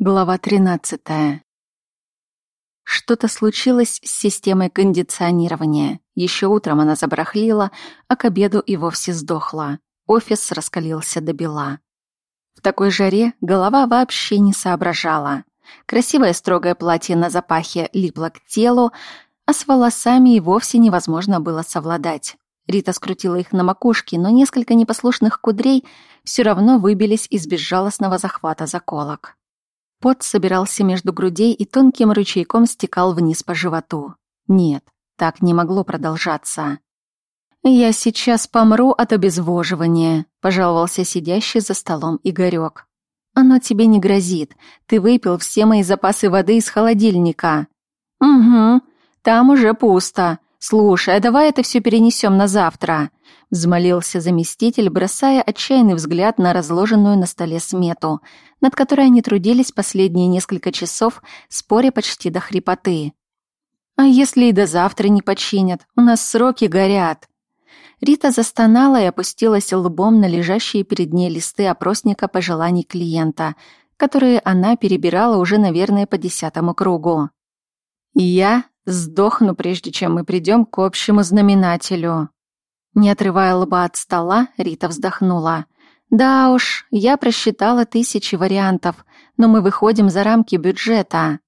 Глава 13. Что-то случилось с системой кондиционирования. Еще утром она забарахлила, а к обеду и вовсе сдохла. Офис раскалился до бела. В такой жаре голова вообще не соображала. Красивое строгое платье на запахе липло к телу, а с волосами и вовсе невозможно было совладать. Рита скрутила их на макушке, но несколько непослушных кудрей все равно выбились из безжалостного захвата заколок. Пот собирался между грудей и тонким ручейком стекал вниз по животу. Нет, так не могло продолжаться. «Я сейчас помру от обезвоживания», — пожаловался сидящий за столом Игорёк. «Оно тебе не грозит. Ты выпил все мои запасы воды из холодильника». «Угу, там уже пусто. Слушай, а давай это все перенесем на завтра взмолился заместитель, бросая отчаянный взгляд на разложенную на столе смету, над которой они трудились последние несколько часов, споря почти до хрипоты. «А если и до завтра не починят? У нас сроки горят!» Рита застонала и опустилась лбом на лежащие перед ней листы опросника пожеланий клиента, которые она перебирала уже, наверное, по десятому кругу. «Я сдохну, прежде чем мы придем к общему знаменателю», не отрывая лба от стола, Рита вздохнула. «Да уж, я просчитала тысячи вариантов, но мы выходим за рамки бюджета».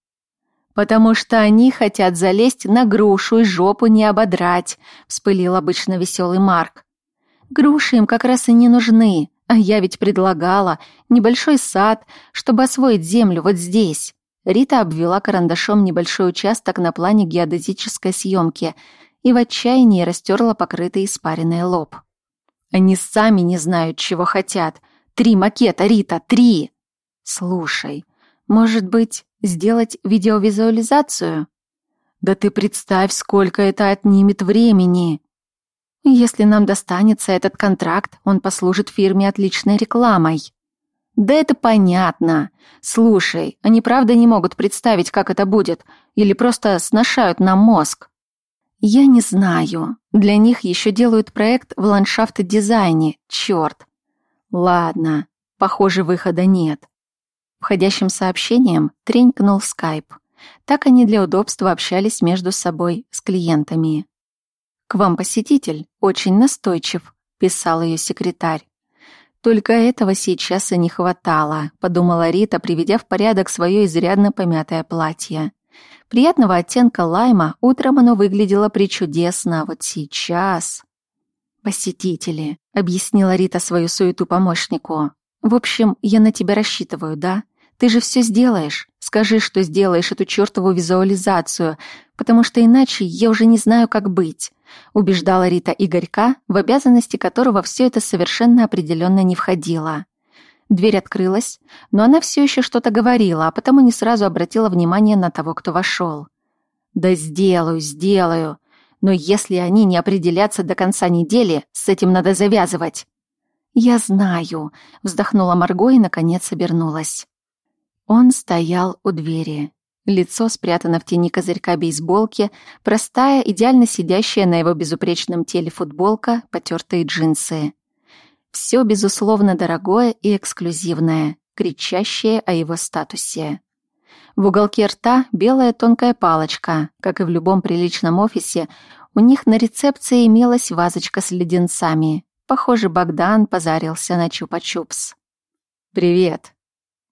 «Потому что они хотят залезть на грушу и жопу не ободрать», — вспылил обычно веселый Марк. «Груши им как раз и не нужны, а я ведь предлагала небольшой сад, чтобы освоить землю вот здесь». Рита обвела карандашом небольшой участок на плане геодезической съемки — и в отчаянии растерла покрытый испаренный лоб. Они сами не знают, чего хотят. Три макета, Рита, три! Слушай, может быть, сделать видеовизуализацию? Да ты представь, сколько это отнимет времени. Если нам достанется этот контракт, он послужит фирме отличной рекламой. Да это понятно. Слушай, они правда не могут представить, как это будет, или просто сношают нам мозг. Я не знаю. Для них еще делают проект в ландшафт-дизайне. Черт. Ладно, похоже, выхода нет. Входящим сообщением тренькнул скайп. Так они для удобства общались между собой с клиентами. «К вам посетитель, очень настойчив», — писал ее секретарь. «Только этого сейчас и не хватало», — подумала Рита, приведя в порядок свое изрядно помятое платье. Приятного оттенка лайма, утром оно выглядело причудесно, а вот сейчас... «Посетители», — объяснила Рита свою суету помощнику. «В общем, я на тебя рассчитываю, да? Ты же все сделаешь. Скажи, что сделаешь эту чертову визуализацию, потому что иначе я уже не знаю, как быть», — убеждала Рита Игорька, в обязанности которого все это совершенно определенно не входило. Дверь открылась, но она все еще что-то говорила, а потому не сразу обратила внимание на того, кто вошел. «Да сделаю, сделаю. Но если они не определятся до конца недели, с этим надо завязывать». «Я знаю», — вздохнула Марго и, наконец, обернулась. Он стоял у двери. Лицо спрятано в тени козырька бейсболки, простая, идеально сидящая на его безупречном теле футболка, потертые джинсы. Все, безусловно, дорогое и эксклюзивное, кричащее о его статусе. В уголке рта белая тонкая палочка. Как и в любом приличном офисе, у них на рецепции имелась вазочка с леденцами. Похоже, Богдан позарился на чупа-чупс. «Привет».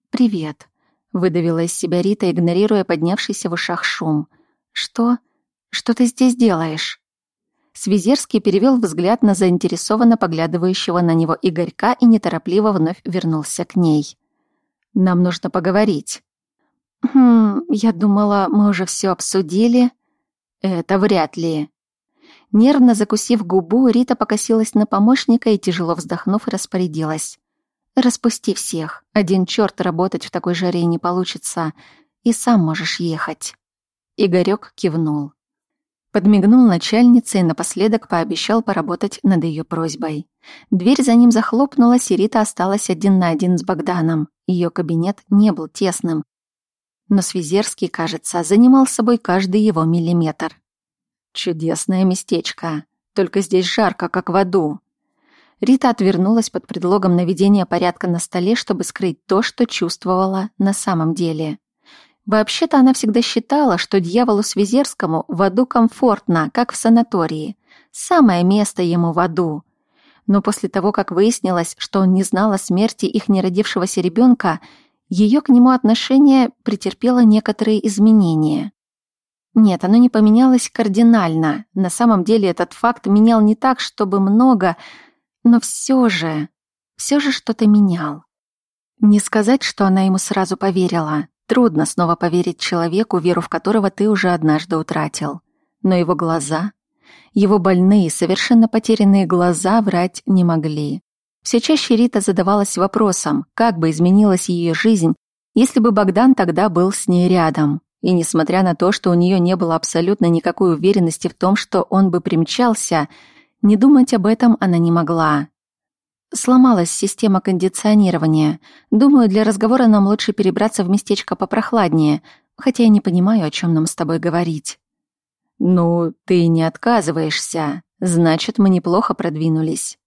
«Привет», — выдавила из себя Рита, игнорируя поднявшийся в ушах шум. «Что? Что ты здесь делаешь?» Свизерский перевел взгляд на заинтересованно поглядывающего на него Игорька и неторопливо вновь вернулся к ней. «Нам нужно поговорить». «Хм, я думала, мы уже все обсудили». «Это вряд ли». Нервно закусив губу, Рита покосилась на помощника и, тяжело вздохнув, распорядилась. «Распусти всех. Один черт работать в такой жаре не получится. И сам можешь ехать». Игорек кивнул. Подмигнул начальнице и напоследок пообещал поработать над ее просьбой. Дверь за ним захлопнулась, и Рита осталась один на один с Богданом. Ее кабинет не был тесным. Но Свизерский, кажется, занимал собой каждый его миллиметр. Чудесное местечко. Только здесь жарко, как в аду. Рита отвернулась под предлогом наведения порядка на столе, чтобы скрыть то, что чувствовала на самом деле. Вообще-то она всегда считала, что дьяволу Свизерскому в аду комфортно, как в санатории. Самое место ему в аду. Но после того, как выяснилось, что он не знал о смерти их неродившегося ребенка, ее к нему отношение претерпело некоторые изменения. Нет, оно не поменялось кардинально. На самом деле этот факт менял не так, чтобы много, но все же, все же что-то менял. Не сказать, что она ему сразу поверила. Трудно снова поверить человеку, веру в которого ты уже однажды утратил. Но его глаза, его больные, совершенно потерянные глаза врать не могли. Все чаще Рита задавалась вопросом, как бы изменилась ее жизнь, если бы Богдан тогда был с ней рядом. И несмотря на то, что у нее не было абсолютно никакой уверенности в том, что он бы примчался, не думать об этом она не могла. Сломалась система кондиционирования. Думаю, для разговора нам лучше перебраться в местечко попрохладнее, хотя я не понимаю, о чем нам с тобой говорить. Ну, ты не отказываешься. Значит, мы неплохо продвинулись.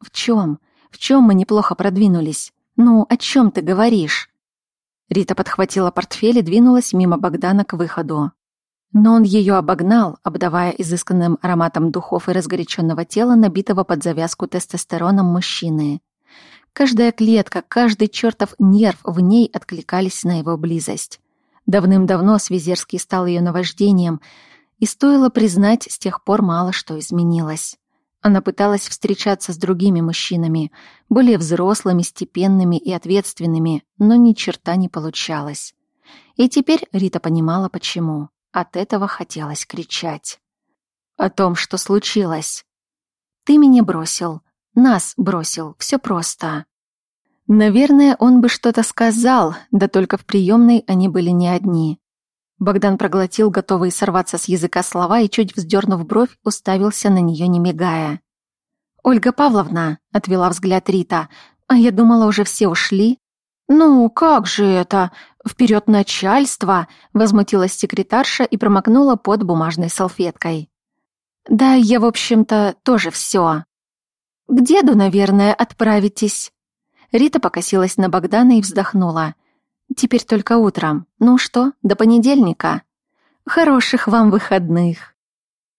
В чем? В чем мы неплохо продвинулись? Ну, о чем ты говоришь? Рита подхватила портфель и двинулась мимо Богдана к выходу. Но он ее обогнал, обдавая изысканным ароматом духов и разгоряченного тела, набитого под завязку тестостероном мужчины. Каждая клетка, каждый чертов нерв в ней откликались на его близость. Давным-давно Свизерский стал ее наваждением, и стоило признать, с тех пор мало что изменилось. Она пыталась встречаться с другими мужчинами, более взрослыми, степенными и ответственными, но ни черта не получалось. И теперь Рита понимала, почему. От этого хотелось кричать. О том, что случилось. Ты меня бросил. Нас бросил. Все просто. Наверное, он бы что-то сказал, да только в приемной они были не одни. Богдан проглотил готовые сорваться с языка слова и, чуть вздернув бровь, уставился на нее, не мигая. «Ольга Павловна», — отвела взгляд Рита, — «а я думала, уже все ушли». «Ну, как же это? Вперед начальство!» — возмутилась секретарша и промокнула под бумажной салфеткой. «Да, я, в общем-то, тоже все. К деду, наверное, отправитесь». Рита покосилась на Богдана и вздохнула. «Теперь только утром. Ну что, до понедельника?» «Хороших вам выходных!»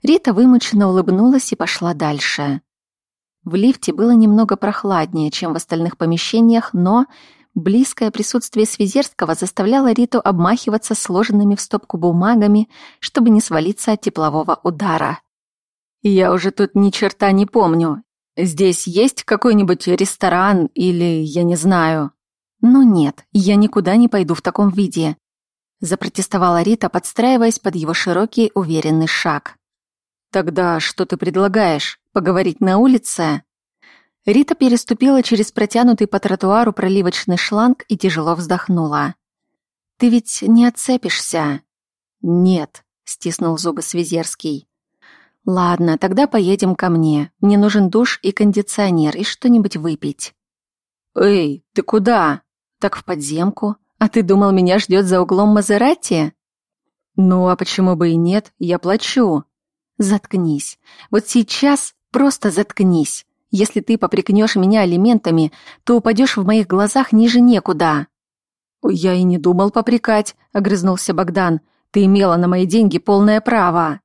Рита вымученно улыбнулась и пошла дальше. В лифте было немного прохладнее, чем в остальных помещениях, но Близкое присутствие Свизерского заставляло Риту обмахиваться сложенными в стопку бумагами, чтобы не свалиться от теплового удара. «Я уже тут ни черта не помню. Здесь есть какой-нибудь ресторан или я не знаю?» «Ну нет, я никуда не пойду в таком виде», — запротестовала Рита, подстраиваясь под его широкий уверенный шаг. «Тогда что ты предлагаешь? Поговорить на улице?» Рита переступила через протянутый по тротуару проливочный шланг и тяжело вздохнула. «Ты ведь не отцепишься?» «Нет», — стиснул зубы Свизерский. «Ладно, тогда поедем ко мне. Мне нужен душ и кондиционер, и что-нибудь выпить». «Эй, ты куда?» «Так в подземку. А ты думал, меня ждет за углом Мазерати?» «Ну, а почему бы и нет? Я плачу». «Заткнись. Вот сейчас просто заткнись. Если ты попрекнешь меня алиментами, то упадешь в моих глазах ниже некуда». «Я и не думал попрекать», — огрызнулся Богдан. «Ты имела на мои деньги полное право».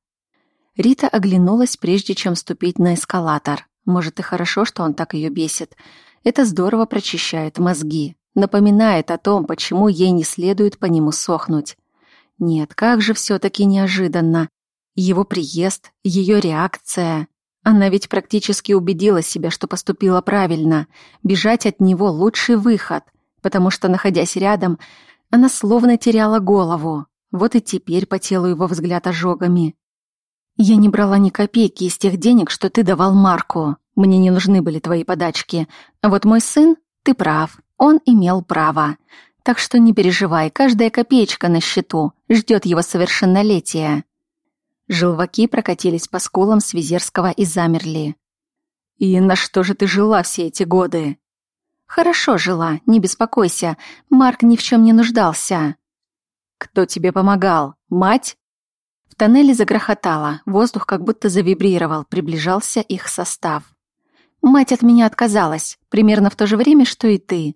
Рита оглянулась, прежде чем ступить на эскалатор. Может, и хорошо, что он так ее бесит. Это здорово прочищает мозги. Напоминает о том, почему ей не следует по нему сохнуть. Нет, как же все-таки неожиданно. Его приезд, ее реакция. Она ведь практически убедила себя, что поступила правильно. Бежать от него — лучший выход, потому что, находясь рядом, она словно теряла голову. Вот и теперь по телу его взгляд ожогами. «Я не брала ни копейки из тех денег, что ты давал Марку. Мне не нужны были твои подачки. А вот мой сын, ты прав, он имел право. Так что не переживай, каждая копеечка на счету ждет его совершеннолетия». Желваки прокатились по скулам Свизерского и замерли. «И на что же ты жила все эти годы?» «Хорошо жила, не беспокойся. Марк ни в чем не нуждался». «Кто тебе помогал? Мать?» В тоннеле загрохотало, воздух как будто завибрировал, приближался их состав. Мать от меня отказалась, примерно в то же время, что и ты.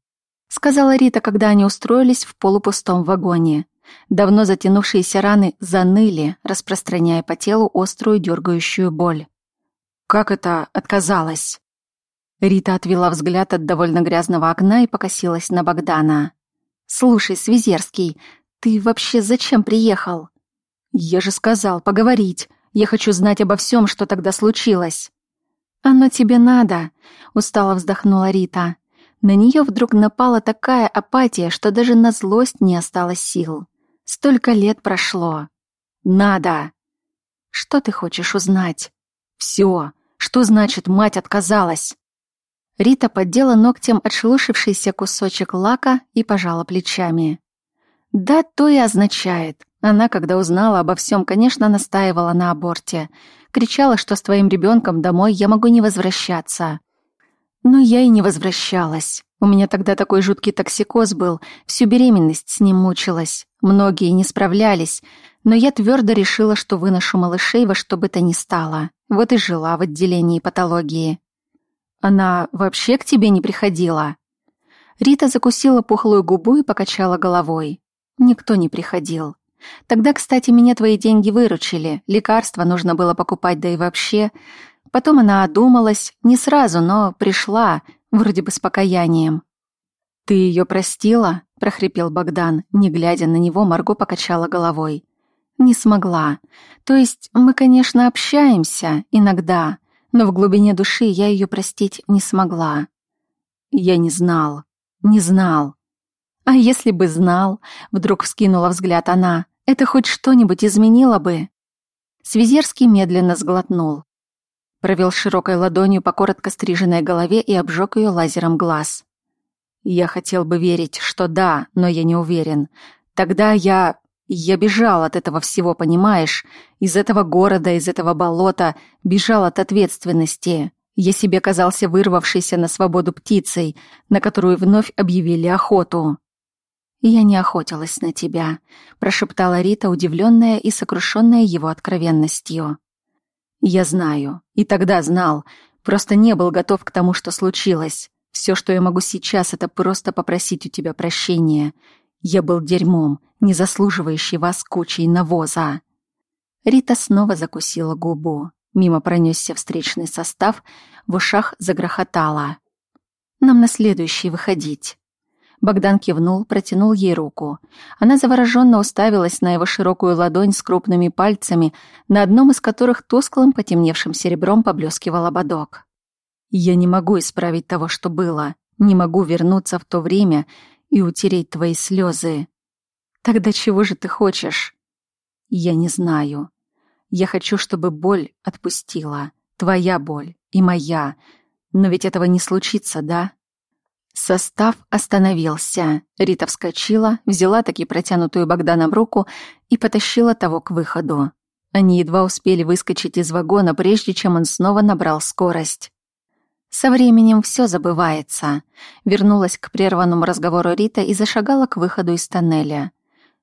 Сказала Рита, когда они устроились в полупустом вагоне. Давно затянувшиеся раны заныли, распространяя по телу острую дергающую боль. «Как это отказалась?» Рита отвела взгляд от довольно грязного окна и покосилась на Богдана. «Слушай, Свизерский, ты вообще зачем приехал?» «Я же сказал, поговорить. Я хочу знать обо всем, что тогда случилось». «Оно тебе надо», — устало вздохнула Рита. На нее вдруг напала такая апатия, что даже на злость не осталось сил. Столько лет прошло. Надо. Что ты хочешь узнать? Все. Что значит мать отказалась? Рита поддела ногтем отшелушившийся кусочек лака и пожала плечами. Да, то и означает. Она, когда узнала обо всем, конечно, настаивала на аборте. Кричала, что с твоим ребенком домой я могу не возвращаться. Но я и не возвращалась. У меня тогда такой жуткий токсикоз был, всю беременность с ним мучилась. Многие не справлялись, но я твердо решила, что выношу малышей во что бы то ни стало. Вот и жила в отделении патологии. Она вообще к тебе не приходила?» Рита закусила пухлую губу и покачала головой. «Никто не приходил. Тогда, кстати, меня твои деньги выручили. Лекарства нужно было покупать, да и вообще. Потом она одумалась, не сразу, но пришла, вроде бы с покаянием. «Ты ее простила?» — прохрипел Богдан. Не глядя на него, Марго покачала головой. «Не смогла. То есть мы, конечно, общаемся иногда, но в глубине души я ее простить не смогла. Я не знал, не знал. А если бы знал, вдруг вскинула взгляд она, это хоть что-нибудь изменило бы? Свизерский медленно сглотнул. Провел широкой ладонью по коротко стриженной голове и обжег ее лазером глаз. Я хотел бы верить, что да, но я не уверен. Тогда я... Я бежал от этого всего, понимаешь? Из этого города, из этого болота, бежал от ответственности. Я себе казался вырвавшейся на свободу птицей, на которую вновь объявили охоту. «Я не охотилась на тебя», — прошептала Рита, удивленная и сокрушенная его откровенностью. «Я знаю. И тогда знал. Просто не был готов к тому, что случилось. Все, что я могу сейчас, это просто попросить у тебя прощения. Я был дерьмом, не заслуживающий вас кучей навоза». Рита снова закусила губу. Мимо пронесся встречный состав, в ушах загрохотало. «Нам на следующий выходить». Богдан кивнул, протянул ей руку. Она завороженно уставилась на его широкую ладонь с крупными пальцами, на одном из которых тусклым потемневшим серебром поблескивал ободок. «Я не могу исправить того, что было. Не могу вернуться в то время и утереть твои слезы. Тогда чего же ты хочешь?» «Я не знаю. Я хочу, чтобы боль отпустила. Твоя боль и моя. Но ведь этого не случится, да?» Состав остановился. Рита вскочила, взяла таки протянутую Богданом руку и потащила того к выходу. Они едва успели выскочить из вагона, прежде чем он снова набрал скорость. Со временем все забывается. Вернулась к прерванному разговору Рита и зашагала к выходу из тоннеля.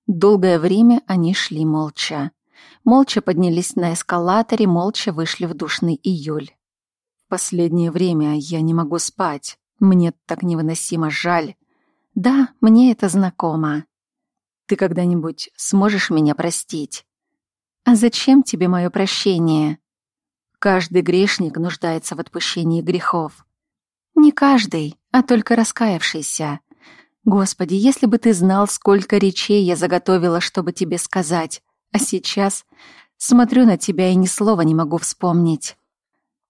Долгое время они шли молча. Молча поднялись на эскалаторе, молча вышли в душный июль. Последнее время я не могу спать. Мне так невыносимо жаль. Да, мне это знакомо. Ты когда-нибудь сможешь меня простить? А зачем тебе мое прощение? Каждый грешник нуждается в отпущении грехов. Не каждый, а только раскаявшийся. Господи, если бы ты знал, сколько речей я заготовила, чтобы тебе сказать. А сейчас смотрю на тебя и ни слова не могу вспомнить.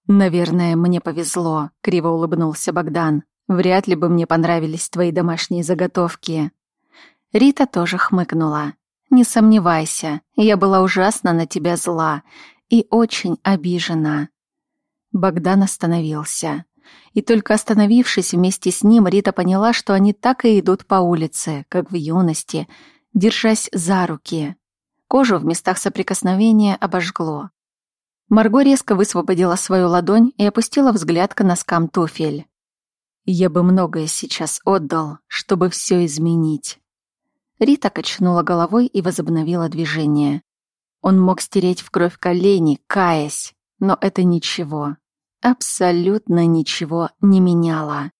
«Наверное, мне повезло», — криво улыбнулся Богдан. «Вряд ли бы мне понравились твои домашние заготовки». Рита тоже хмыкнула. «Не сомневайся, я была ужасно на тебя зла и очень обижена». Богдан остановился. И только остановившись вместе с ним, Рита поняла, что они так и идут по улице, как в юности, держась за руки. Кожу в местах соприкосновения обожгло. Марго резко высвободила свою ладонь и опустила взгляд к носкам туфель. «Я бы многое сейчас отдал, чтобы все изменить». Рита качнула головой и возобновила движение. Он мог стереть в кровь колени, каясь, но это ничего. абсолютно ничего не меняло.